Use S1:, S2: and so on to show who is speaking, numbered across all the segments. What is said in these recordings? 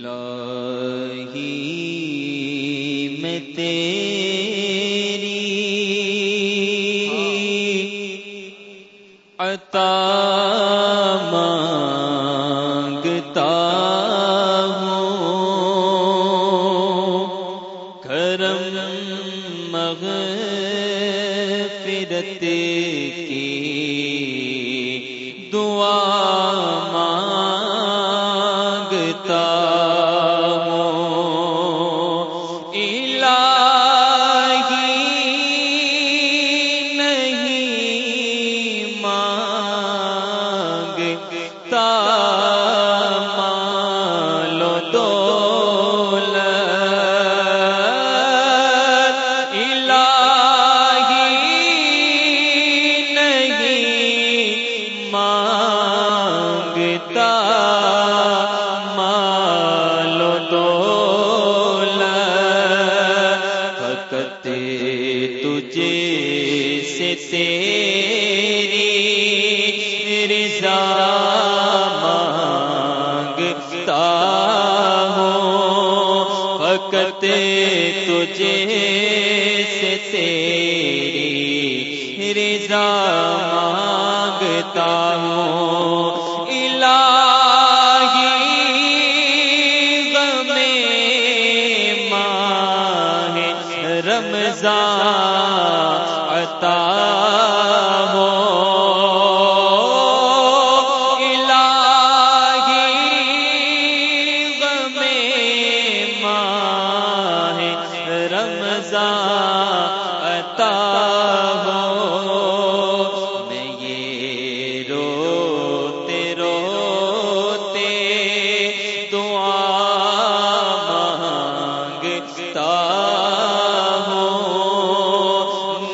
S1: الہی میں تیری عطا مانگتا ہوں۔ کرم مغفرت کی دعا مانگتا مالو دولت۔ فقط تجھے سے تیری رضا مانگتا ہوں۔ فقط تجھے سے تیری رضا مانگتا ہوں۔ رمضان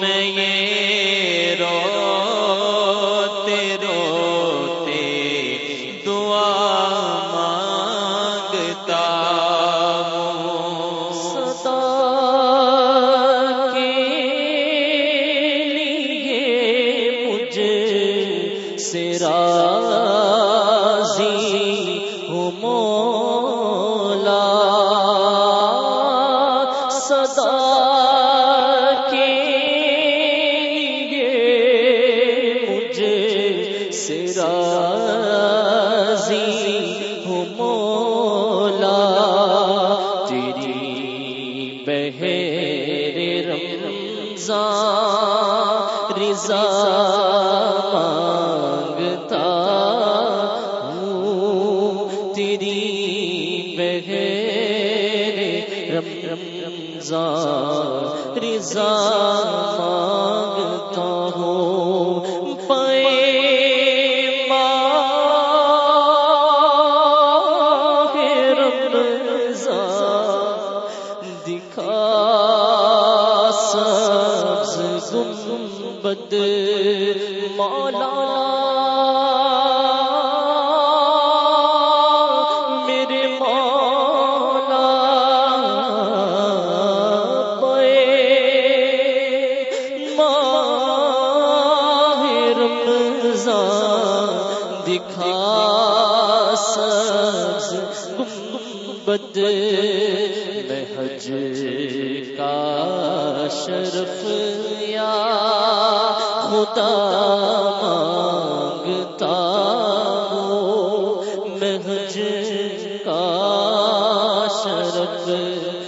S1: میں یہ روتے روتے دعا مانگتا ہوں۔
S2: کے لیے سے راضی ہو سے ہو مولا، تیری بہر رمضان رضا مانگتا ہوں۔ تیری بہر رمضان رضا مانگتا ہوں۔ گنبد مولا میرے مولا پے ماہ رمضان دکھا سبز گنبد میں حج کا شرف یا ہوتا مانگتا ہوں۔ میں کا شرط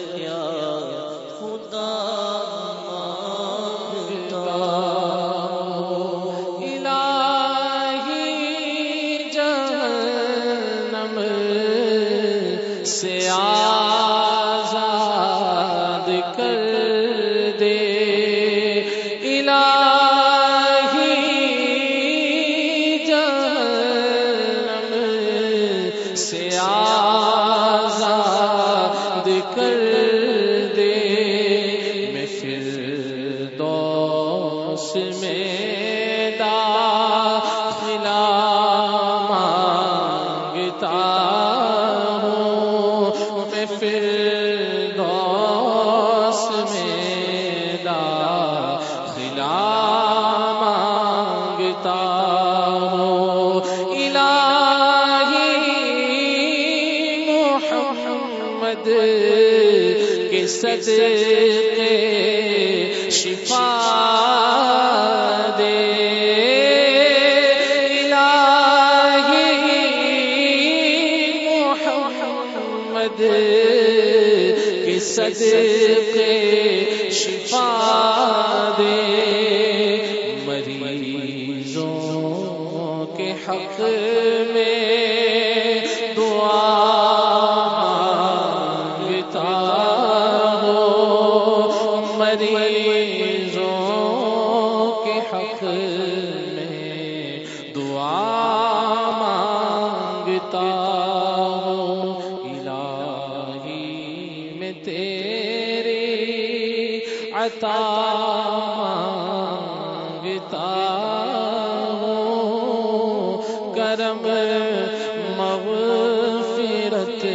S2: اس میں داخلہ مانگتا ہوں میں ہوں۔ الہی
S3: محمد کے صدقے شفا دے۔ محمد کے صدقے شفا دے۔ مریضوں کے حق میں مریضوں کے حق میں دعا مانگتا ہوں۔ الہی میں تیری عطا مانگتا ہوں۔ کرم، مغفرت